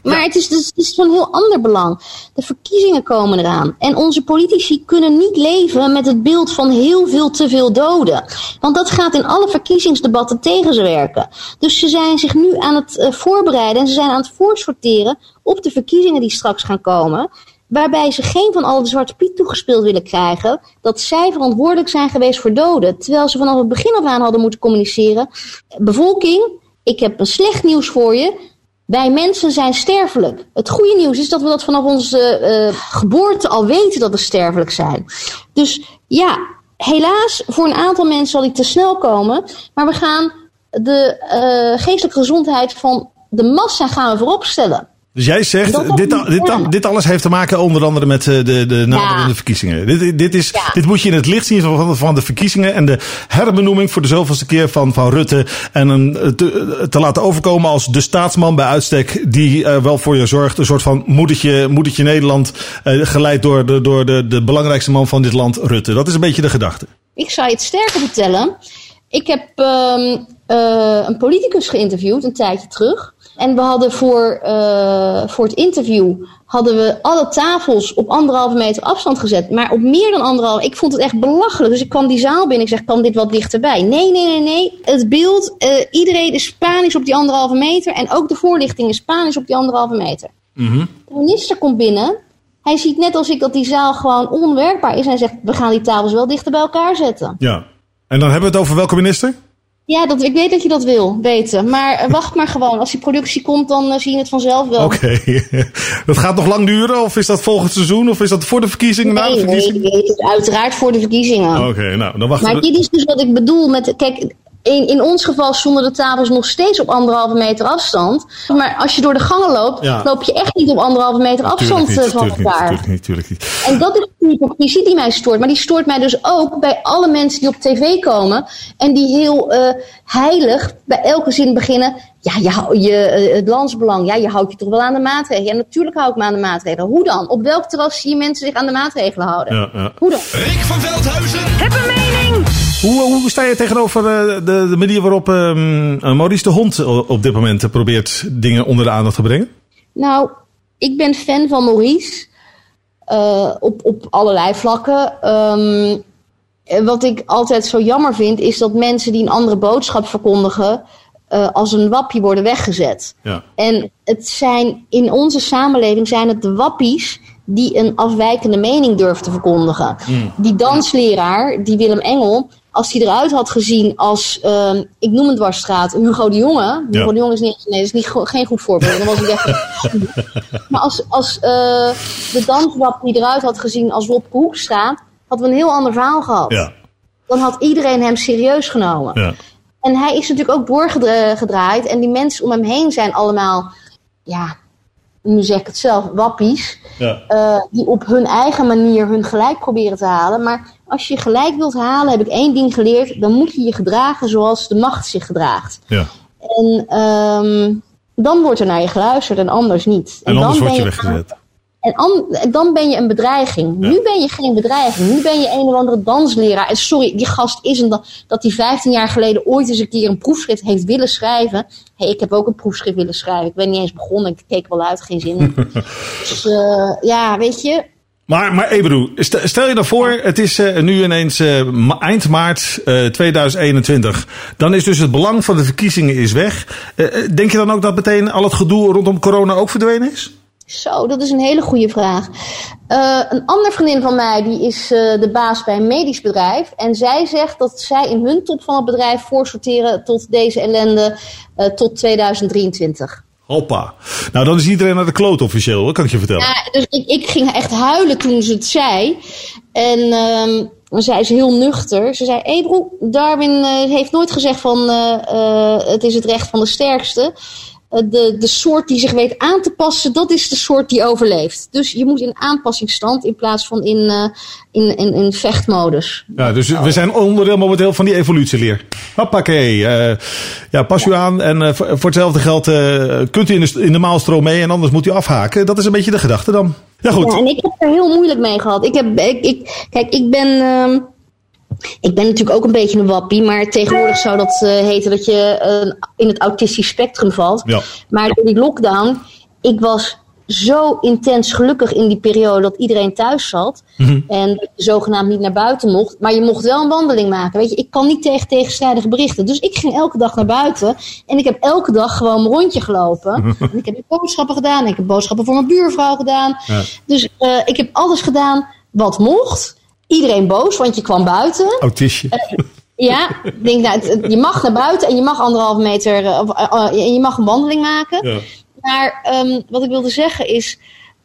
Maar het is, dus, het is van heel ander belang. De verkiezingen komen eraan. En onze politici kunnen niet leven met het beeld van heel veel te veel doden. Want dat gaat in alle verkiezingsdebatten tegen ze werken. Dus ze zijn zich nu aan het uh, voorbereiden en ze zijn aan het voorsorteren op de verkiezingen die straks gaan komen waarbij ze geen van al de Zwarte Piet toegespeeld willen krijgen, dat zij verantwoordelijk zijn geweest voor doden. Terwijl ze vanaf het begin af aan hadden moeten communiceren. Bevolking, ik heb een slecht nieuws voor je. Wij mensen zijn sterfelijk. Het goede nieuws is dat we dat vanaf onze uh, geboorte al weten dat we sterfelijk zijn. Dus ja, helaas, voor een aantal mensen zal die te snel komen. Maar we gaan de uh, geestelijke gezondheid van de massa gaan we voorop stellen. Dus jij zegt, dit, dit, dit, alles heeft te maken onder andere met de, de, de naderende ja. verkiezingen. Dit, dit, is, ja. dit moet je in het licht zien van, van de verkiezingen en de herbenoeming voor de zoveelste keer van, van Rutte. En hem te, te laten overkomen als de staatsman bij uitstek die uh, wel voor je zorgt. Een soort van moedertje, moedertje Nederland, uh, geleid door, de, door de, de belangrijkste man van dit land, Rutte. Dat is een beetje de gedachte. Ik zou je het sterker vertellen. Ik heb um, uh, een politicus geïnterviewd een tijdje terug. En we hadden voor, uh, voor het interview hadden we alle tafels op anderhalve meter afstand gezet. Maar op meer dan anderhalve. Ik vond het echt belachelijk. Dus ik kwam die zaal binnen. Ik zeg, kan dit wat dichterbij? Nee, nee, nee, nee. Het beeld, uh, iedereen is Spanisch op die anderhalve meter. En ook de voorlichting is Spanisch op die anderhalve meter. Mm -hmm. De minister komt binnen. Hij ziet net als ik dat die zaal gewoon onwerkbaar is. En hij zegt, we gaan die tafels wel dichter bij elkaar zetten. Ja. En dan hebben we het over welke minister? Ja, dat, ik weet dat je dat wil weten. Maar eh, wacht maar gewoon. Als die productie komt, dan eh, zie je het vanzelf wel. Oké. dat gaat nog lang duren? Of is dat volgend seizoen? Of is dat voor de verkiezingen? na de Nee, nee, nee, uiteraard voor de verkiezingen. Oké, nou, dan wachten Maar dit is dus wat ik bedoel met. Kijk, in, in ons geval stonden de tafels nog steeds op anderhalve meter afstand. Maar als je door de gangen loopt, Ja. loop je echt niet op anderhalve meter afstand eh, niet, van niet, elkaar. tuurlijk niet, tuurlijk niet. En dat is de hypocrisie die mij stoort. Maar die stoort mij dus ook bij alle mensen die op tv komen. En die heel eh, heilig bij elke zin beginnen. Ja, je, je, eh, het landsbelang. Ja, je houdt je toch wel aan de maatregelen. Ja, natuurlijk hou ik me aan de maatregelen. Hoe dan? Op welk terras zie je mensen zich aan de maatregelen houden? Ja, ja. Hoe dan? Rick van Veldhuizen. Heb een mening. Hoe, hoe sta je tegenover eh, de, de manier waarop ehm, eh, Maurice de Hond op dit moment eh, probeert dingen onder de aandacht te brengen? Nou, ik ben fan van Maurice. eh, op, op allerlei vlakken. Ehm, eh, wat ik altijd zo jammer vind, is dat mensen die een andere boodschap verkondigen. Eh, als een wappie worden weggezet. Ja. En het zijn, in onze samenleving zijn het de wappies die een afwijkende mening durven te verkondigen. Die dansleraar, die Willem Engel, als hij eruit had gezien als, ehm, ik noem het dwarsstraat, Hugo de Jonge. Hugo Ja. de Jonge is, niet, nee, dat is niet, geen goed voorbeeld. Dan was hij weg. maar als, als eh, de danswappie eruit had gezien als Rob Hoekstraat, hadden we een heel ander verhaal gehad. Ja. Dan had iedereen hem serieus genomen. ja. En hij is natuurlijk ook doorgedraaid. En die mensen om hem heen zijn allemaal, ja, nu zeg ik het zelf, wappies. Ja. eh, die op hun eigen manier hun gelijk proberen te halen. Maar als je gelijk wilt halen, heb ik één ding geleerd. Dan moet je je gedragen zoals de macht zich gedraagt. ja. En ehm, dan wordt er naar je geluisterd en anders niet. En dan anders word ben je weggezet. En an- dan ben je een bedreiging. Nu ben je geen bedreiging. Nu ben je een of andere dansleraar. En sorry, die gast is een da- dat hij 15 jaar geleden ooit eens een keer een proefschrift heeft willen schrijven. hey, ik heb ook een proefschrift willen schrijven. Ik ben niet eens begonnen. Ik keek wel uit, geen zin in. dus eh, ja, weet je. Maar, maar Ebru, st- stel je nou voor, het is eh, nu ineens eh, eind maart eh, 2021. Dan is dus het belang van de verkiezingen is weg. Denk je dan ook dat meteen al het gedoe rondom corona ook verdwenen is? Zo, dat is een hele goede vraag. Eh, een andere vriendin van mij die is eh, de baas bij een medisch bedrijf. En zij zegt dat zij in hun top van het bedrijf voorsorteren tot deze ellende eh, tot 2023. Hoppa. Nou, dan is iedereen naar de kloot officieel, kan ik je vertellen. Ja, dus ik, ik ging echt huilen toen ze het zei. En ehm dan zei ze heel nuchter. Ze zei, Ebro, Darwin eh, heeft nooit gezegd van het is het recht van de sterkste. Eh, de, de soort die zich weet aan te passen, dat is de soort die overleeft. Dus je moet in aanpassingsstand in plaats van in, eh, in, in, in vechtmodus. Ja, dus we zijn onderdeel momenteel van die evolutieleer. Hoppakee. eh ja, pas u aan en eh, voor, voor hetzelfde geld eh, kunt u in de, in de maalstroom mee en anders moet u afhaken. Dat is een beetje de gedachte dan. Ja, goed. Ja, en ik heb er heel moeilijk mee gehad. Ik heb, ik, ik, kijk, ik ben, ehm, ik ben natuurlijk ook een beetje een wappie, maar tegenwoordig zou dat eh, heten dat je eh, in het autistisch spectrum valt. Ja. Maar door die lockdown, ik was zo intens gelukkig in die periode dat iedereen thuis zat. Mhm. En zogenaamd niet naar buiten mocht. Maar je mocht wel een wandeling maken. Weet je, ik kan niet tegen tegenstrijdige berichten. Dus ik ging elke dag naar buiten. En ik heb elke dag gewoon mijn rondje gelopen. en ik heb boodschappen gedaan. Ik heb boodschappen voor mijn buurvrouw gedaan. Ja. Dus eh, ik heb alles gedaan wat mocht. Iedereen boos, want je kwam buiten. Autistje. Ja, ik denk, nou, het- het- je mag naar buiten en je mag anderhalve meter. eh, Of, eh, eh, je mag een wandeling maken. Ja. Maar ehm, wat ik wilde zeggen is.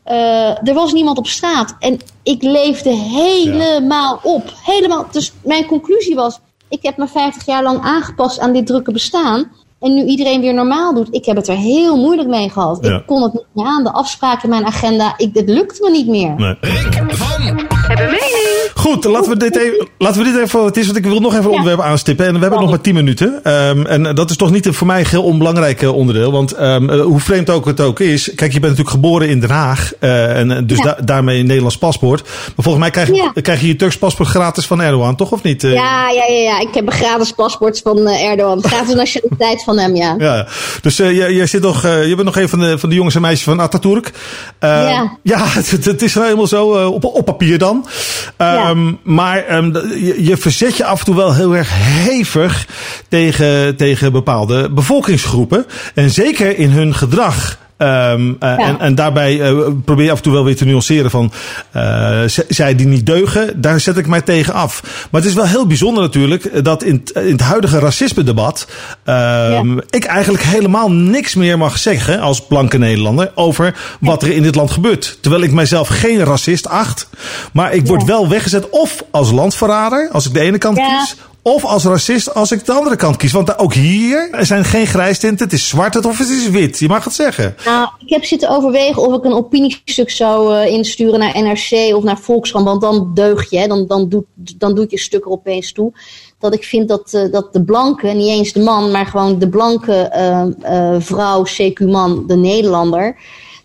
eh, er was niemand op straat. En ik leefde helemaal op. Helemaal. Dus mijn conclusie was. Ik heb me 50 jaar lang aangepast aan dit drukke bestaan. En nu iedereen weer normaal doet. Ik heb het er heel moeilijk mee gehad. Ja. Ik kon het niet meer aan. De afspraken in mijn agenda. Ik, het lukte me niet meer. Nee. Rick van Heb een mening. Goed, laten we dit even, laten we dit even voor het is, want ik wil nog even een onderwerp aanstippen. En we hebben nog maar 10 minuten. Ehm, en dat is toch niet een voor mij een heel onbelangrijk eh, onderdeel. Want ehm, eh, hoe vreemd ook het ook is. Kijk, je bent natuurlijk geboren in Den Haag. eh, en eh, dus Ja. da- daarmee een Nederlands paspoort. Maar volgens mij krijg, je- Ja. krijg je je Turks paspoort gratis van Erdogan, toch? Of niet? Eh, Ja, ja, ja, ja. Ik heb een gratis paspoort van eh, Erdogan. Gratis nationaliteit van hem, ja. Ja, dus eh, jij, jij zit nog, eh, je bent nog een van de, van de jongens en meisjes van Atatürk. Eh, Ja. ja, het, het is wel helemaal zo, eh, op, op papier dan. Ehm, Maar ehm, je, je verzet je af en toe wel heel erg hevig tegen, tegen bepaalde bevolkingsgroepen. En zeker in hun gedrag Ehm, eh, en, en daarbij eh, probeer je af en toe wel weer te nuanceren van eh, zij die niet deugen, daar zet ik mij tegen af. Maar het is wel heel bijzonder natuurlijk dat in, het- in het huidige racisme-debat ehm, ik eigenlijk helemaal niks meer mag zeggen als blanke Nederlander over wat er in dit land gebeurt. Terwijl ik mijzelf geen racist acht, maar ik word wel weggezet of als landverrader, als ik de ene kant kies, of als racist als ik de andere kant kies. Want ook hier er zijn geen grijstinten. Het is zwart of het is wit. Je mag het zeggen. Nou, ik heb zitten overwegen of ik een opiniestuk zou eh, insturen naar NRC of naar Volkskrant. Want dan deug je, hè. dan, dan, doet, dan doet je stuk er opeens toe. Dat ik vind dat, eh, dat de blanke, niet eens de man, maar gewoon de blanke eh, vrouw, CQ-man, de Nederlander.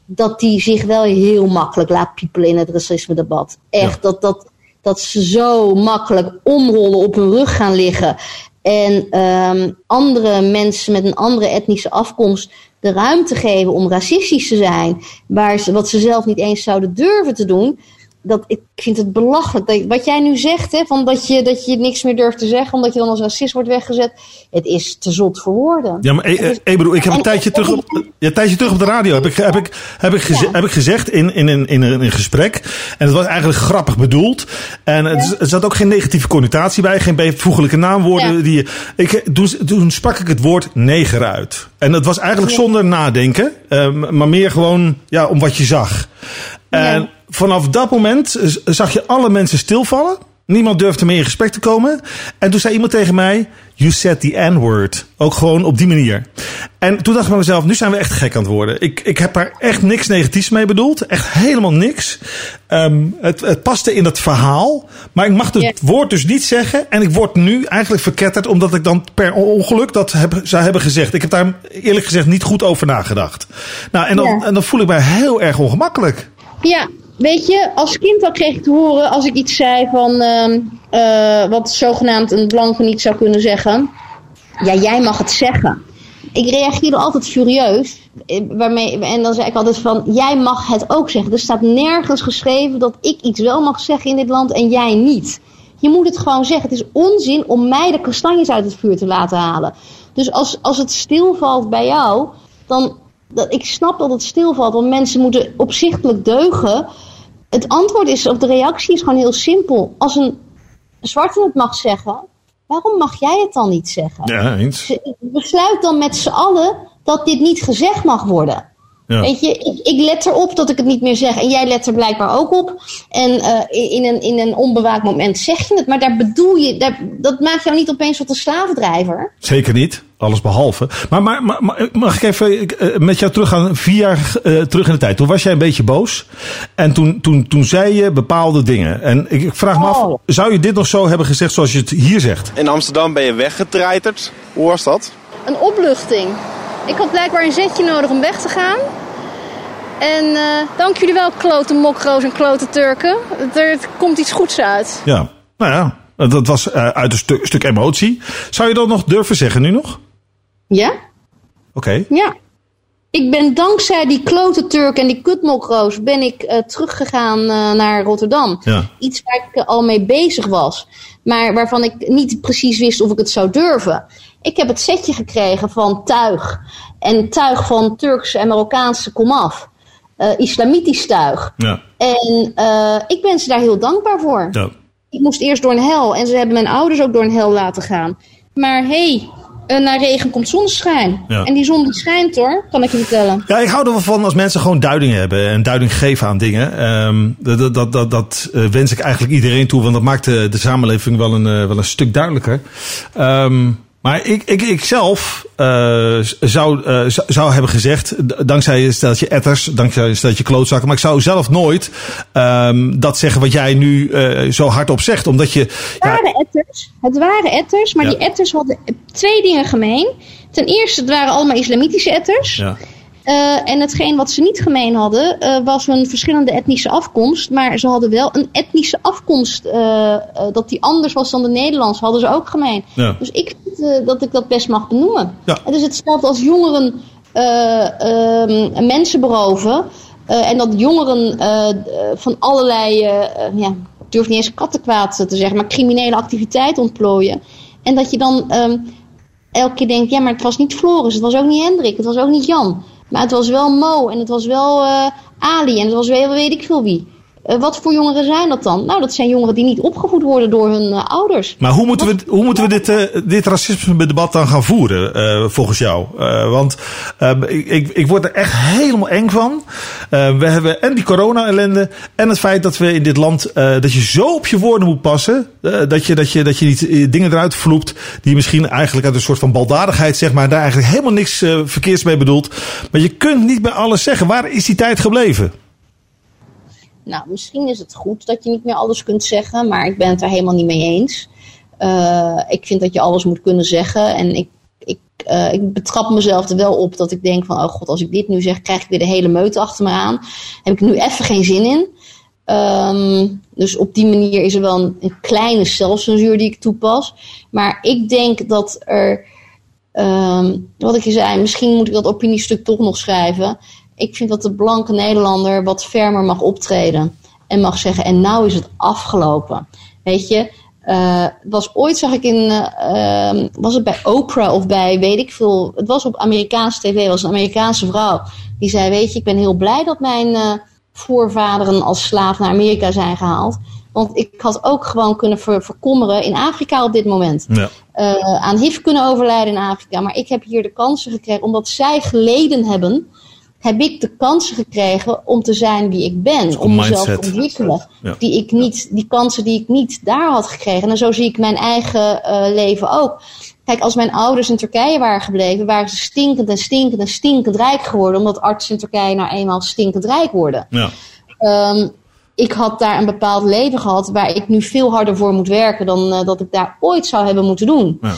Dat die zich wel heel makkelijk laat piepelen in het racisme-debat. Echt, dat, dat, dat ze zo makkelijk omrollen op hun rug gaan liggen. En ehm, andere mensen met een andere etnische afkomst de ruimte geven om racistisch te zijn. Waar ze, wat ze zelf niet eens zouden durven te doen. Dat, ik vind het belachelijk. Dat, wat jij nu zegt, hè, van dat, je, dat je niks meer durft te zeggen. omdat je dan als racist wordt weggezet. Het is te zot voor woorden. Ja, maar eh, eh, ik bedoel, ik heb een tijdje terug op, ja, een tijdje terug op de radio heb ik, heb ik, heb ik, geze- heb ik gezegd in, in, in, in, een, in een gesprek. En het was eigenlijk grappig bedoeld. En het, er zat ook geen negatieve connotatie bij, geen bijvoeglijke naamwoorden. Ja. Die, ik, toen, toen sprak ik het woord neger uit. En dat was eigenlijk zonder nadenken, eh, maar meer gewoon ja, om wat je zag. En vanaf dat moment zag je alle mensen stilvallen. Niemand durfde meer in gesprek te komen. En toen zei iemand tegen mij: You said the N-word. Ook gewoon op die manier. En toen dacht ik bij mezelf: Nu zijn we echt gek aan het worden. Ik, ik heb daar echt niks negatiefs mee bedoeld. Echt helemaal niks. Ehm, het, het paste in dat verhaal. Maar ik mag het woord dus niet zeggen. En ik word nu eigenlijk verketterd. Omdat ik dan per ongeluk dat heb, zou hebben gezegd. Ik heb daar eerlijk gezegd niet goed over nagedacht. Nou, en dan, Ja. en dan voel ik mij heel erg ongemakkelijk. Ja, weet je, als kind al kreeg ik te horen als ik iets zei van ehm, eh, wat zogenaamd een blanke niet zou kunnen zeggen. Ja, jij mag het zeggen. Ik reageerde altijd furieus. eh, Waarmee, en dan zei ik altijd van, jij mag het ook zeggen. Er staat nergens geschreven dat ik iets wel mag zeggen in dit land en jij niet. Je moet het gewoon zeggen. Het is onzin om mij de kastanjes uit het vuur te laten halen. Dus als, als het stilvalt bij jou, dan. Dat, ik snap dat het stilvalt, want mensen moeten opzichtelijk deugen. Het antwoord is, of de reactie is gewoon heel simpel. Als een zwarte het mag zeggen, waarom mag jij het dan niet zeggen? Ja, eens. Besluit dan met z'n allen dat dit niet gezegd mag worden. Ja. Weet je, ik, ik let erop dat ik het niet meer zeg. En jij let er blijkbaar ook op. En eh, in, een, in een onbewaakt moment zeg je het. Maar daar bedoel je, daar, dat maakt jou niet opeens tot een slavendrijver. Zeker niet. Alles behalve. Maar, maar, maar, mag ik even eh, met jou teruggaan, vier jaar eh, terug in de tijd. Toen was jij een beetje boos. En toen, toen, toen zei je bepaalde dingen. En ik, ik vraag me af, zou je dit nog zo hebben gezegd zoals je het hier zegt? In Amsterdam ben je weggetreiterd. Hoe was dat? Een opluchting. Ik had blijkbaar een zetje nodig om weg te gaan. En eh, dank jullie wel, klote mokro's en klote Turken. Er komt iets goeds uit. Ja, nou ja, dat was eh, uit een stu- stuk emotie. Zou je dat nog durven zeggen nu nog? Ja? Oké. Ja. Ik ben dankzij die klote Turk en die kutmokro's ben ik eh, teruggegaan eh, naar Rotterdam. Ja. Iets waar ik al mee bezig was. Maar waarvan ik niet precies wist of ik het zou durven. Ik heb het setje gekregen van tuig. En tuig van Turkse en Marokkaanse komaf. Eh islamitisch tuig. Ja. En eh, ik ben ze daar heel dankbaar voor. Ja. Ik moest eerst door een hel. En ze hebben mijn ouders ook door een hel laten gaan. Maar hé, hey, eh, na regen komt zonneschijn. Ja. En die zon die schijnt hoor, kan ik je vertellen. Ja, ik hou er wel van als mensen gewoon duiding hebben en duiding geven aan dingen. Ehm, dat dat, dat, dat, wens ik eigenlijk iedereen toe, want dat maakt de, de samenleving wel een, wel een stuk duidelijker. Ehm, maar ik, ik, ik zelf eh, zou, eh, zou- hebben gezegd, dankzij een steltje etters, dankzij een steltje klootzakken, maar ik zou zelf nooit ehm, dat zeggen wat jij nu eh, zo hardop zegt. Omdat je, Het waren etters, het waren etters, maar Ja. die etters hadden twee dingen gemeen. Ten eerste, het waren allemaal islamitische etters. ja. Eh, en hetgeen wat ze niet gemeen hadden, eh, was hun verschillende etnische afkomst. Maar ze hadden wel een etnische afkomst, eh, dat die anders was dan de Nederlands, hadden ze ook gemeen. Ja. Dus ik vind dat ik dat best mag benoemen. Ja. Het is hetzelfde als jongeren eh, ehm, mensen beroven. en dat jongeren van allerlei, ja, ik durf niet eens kattenkwaad te zeggen, maar criminele activiteiten ontplooien. En dat je dan ehm, elke keer denkt, ja, maar het was niet Floris, het was ook niet Hendrik, het was ook niet Jan. Maar het was wel Mo en het was wel uh, Ali en het was wel weet ik veel wie. Uh, wat voor jongeren zijn dat dan? Nou, dat zijn jongeren die niet opgevoed worden door hun uh, ouders. Maar hoe moeten we, hoe moeten we dit, uh, dit racisme-debat dan gaan voeren, volgens jou? want ik, ik word er echt helemaal eng van. we hebben en die corona-ellende en het feit dat we in dit land, dat je zo op je woorden moet passen, dat, je, dat, je, dat je niet dingen eruit vloept die misschien eigenlijk uit een soort van baldadigheid, zeg maar, daar eigenlijk helemaal niks verkeers mee bedoelt. Maar je kunt niet bij alles zeggen. Waar is die tijd gebleven? Nou, misschien is het goed dat je niet meer alles kunt zeggen, maar ik ben het er helemaal niet mee eens. Uh, ik vind dat je alles moet kunnen zeggen. En ik, ik, uh, ik betrap mezelf er wel op dat ik denk van, oh god, als ik dit nu zeg, krijg ik weer de hele meute achter me aan. Heb ik nu even geen zin in. Um, dus op die manier is er wel een, kleine zelfcensuur die ik toepas. Maar ik denk dat er, um, wat ik je zei, misschien moet ik dat opiniestuk toch nog schrijven ik vind dat de blanke Nederlander wat fermer mag optreden. En mag zeggen, en nou is het afgelopen. Weet je, uh, was ooit zag ik in, uh, was het bij Oprah of bij weet ik veel, het was op Amerikaanse tv, was een Amerikaanse vrouw. Die zei, weet je, ik ben heel blij dat mijn uh, voorvaderen als slaaf naar Amerika zijn gehaald. Want ik had ook gewoon kunnen ver verkommeren in Afrika op dit moment. Ja. aan HIV kunnen overlijden in Afrika. Maar ik heb hier de kansen gekregen omdat zij geleden hebben heb ik de kansen gekregen om te zijn wie ik ben. Om mezelf te ontwikkelen. Die, ik niet, die kansen die ik niet daar had gekregen. En zo zie ik mijn eigen uh, leven ook. Kijk, als mijn ouders in Turkije waren gebleven, waren ze stinkend en stinkend en stinkend rijk geworden. Omdat artsen in Turkije nou eenmaal stinkend rijk worden. Ja. Um, ik had daar een bepaald leven gehad waar ik nu veel harder voor moet werken dan uh, dat ik daar ooit zou hebben moeten doen. Ja.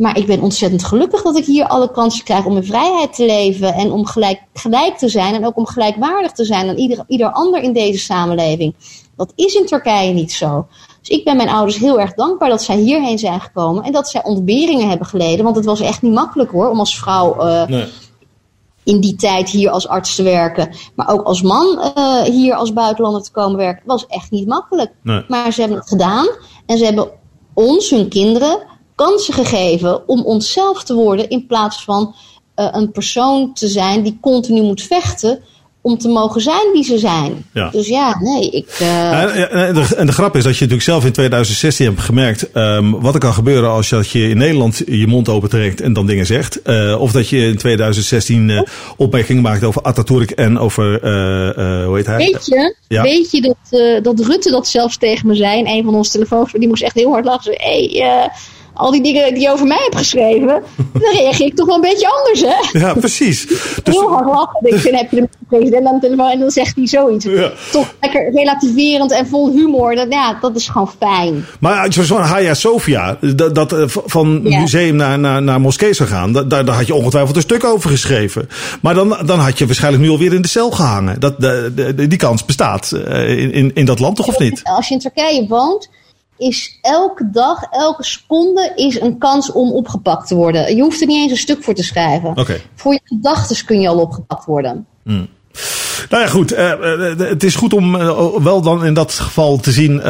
Maar ik ben ontzettend gelukkig dat ik hier alle kansen krijg om in vrijheid te leven. En om gelijk, gelijk te zijn. En ook om gelijkwaardig te zijn aan ieder, ieder ander in deze samenleving. Dat is in Turkije niet zo. Dus ik ben mijn ouders heel erg dankbaar dat zij hierheen zijn gekomen. En dat zij ontberingen hebben geleden. Want het was echt niet makkelijk hoor, om als vrouw uh, nee. in die tijd hier als arts te werken. Maar ook als man uh, hier als buitenlander te komen werken. was echt niet makkelijk. Nee. Maar ze hebben het gedaan. En ze hebben ons, hun kinderen kansen gegeven om onszelf te worden in plaats van uh, een persoon te zijn die continu moet vechten om te mogen zijn wie ze zijn. Ja. Dus ja, nee, ik... Uh... En, de, en, de, grap is dat je natuurlijk zelf in 2016 hebt gemerkt... Um, wat er kan gebeuren als je, dat je in Nederland je mond opentrekt en dan dingen zegt. Uh, of dat je in 2016 uh, opmerkingen maakt over Atatürk en over... hoe heet hij? Weet je, ja? weet je dat, dat Rutte dat zelfs tegen me zei... een van onze telefoons, die moest echt heel hard lachen. Hé, hey, al die dingen die je over mij hebt geschreven, dan reageer ik toch wel een beetje anders, hè? Ja, precies. Dus, Heel hard lachen. Dus, dan heb je de president aan de telefoon en dan zegt hij zoiets. Ja. Toch lekker relativerend en vol humor. Dat, ja, dat is gewoon fijn. Maar zo'n Hagia Sophia, dat, dat eh, van ja. museum naar, naar, naar moskee zou gaan, daar, daar had je ongetwijfeld een stuk over geschreven. Maar dan, dan had je waarschijnlijk nu alweer in de cel gehangen. Dat, de, de, die kans bestaat eh, in, in, in dat land toch of niet? Als je in Turkije woont, is elke dag, elke seconde is een kans om opgepakt te worden. Je hoeft er niet eens een stuk voor te schrijven. Okay. Voor je gedachten kun je al opgepakt worden. Hmm. Nou ja, goed. Uh, het is goed om uh, wel dan in dat geval te zien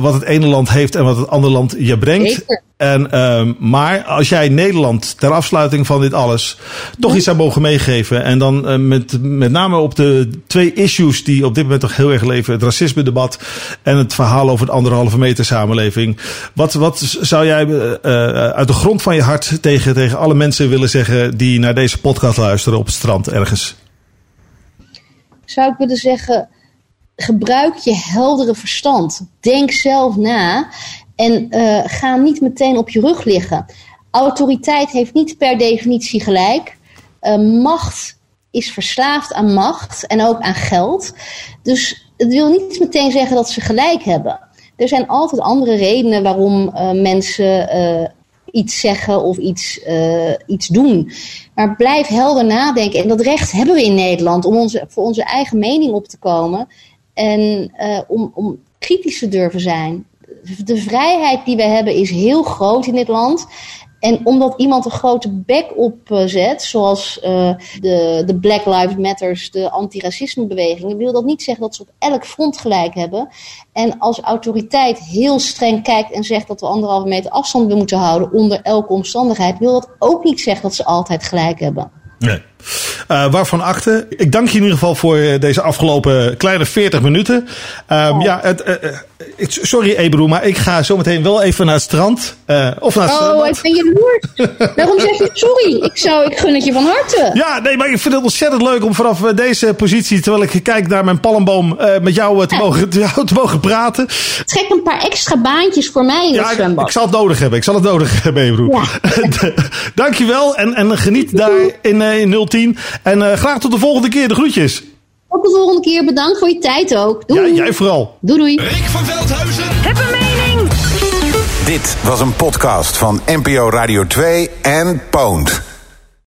wat het ene land heeft en wat het andere land je brengt. Zeker. En, ehm, maar als jij Nederland ter afsluiting van dit alles toch iets zou mogen meegeven. En dan met, met name op de twee issues die op dit moment toch heel erg leven. Het racisme-debat en het verhaal over de anderhalve meter samenleving. Wat, wat zou jij uit de grond van je hart tegen, tegen alle mensen willen zeggen die naar deze podcast luisteren op het strand ergens? Zou ik willen zeggen, gebruik je heldere verstand. Denk zelf na en uh, ga niet meteen op je rug liggen. Autoriteit heeft niet per definitie gelijk. Uh, macht is verslaafd aan macht en ook aan geld. Dus het wil niet meteen zeggen dat ze gelijk hebben. Er zijn altijd andere redenen waarom uh, mensen iets zeggen of iets, iets doen. Maar blijf helder nadenken. En dat recht hebben we in Nederland om onze, voor onze eigen mening op te komen. En uh, om, om kritisch te durven zijn. De vrijheid die we hebben is heel groot in dit land. En omdat iemand een grote bek opzet, zoals uh, de, de Black Lives Matters, de antiracismebewegingen, wil dat niet zeggen dat ze op elk front gelijk hebben. En als autoriteit heel streng kijkt en zegt dat we anderhalve meter afstand moeten houden onder elke omstandigheid, wil dat ook niet zeggen dat ze altijd gelijk hebben. Nee. Eh, waarvan achter? Ik dank je in ieder geval voor eh, deze afgelopen kleine 40 minuten. Ehm, oh. Ja, het, eh, sorry Ebro, maar ik ga zo meteen wel even naar het strand. Uh, of naar het oh, ik ben. Waarom zeg je sorry? Ik, zou, ik gun het je van harte. Ja, nee, maar ik vind het ontzettend leuk om vanaf deze positie, terwijl ik kijk naar mijn palmboom, met jou te, mogen, jou te mogen praten. Trek een paar extra baantjes voor mij ja. Ik, zal het nodig hebben. Ik zal het nodig hebben, Ebro. Ja. Dankjewel en, en geniet daar in, in 0 10. En eh, graag tot de volgende keer. De groetjes. Tot de volgende keer. Bedankt voor je tijd ook. Doei. Ja, jij vooral. Doei doei. Rick van Veldhuizen. Heb een mening. Dit was een podcast van NPO Radio 2 en Pound.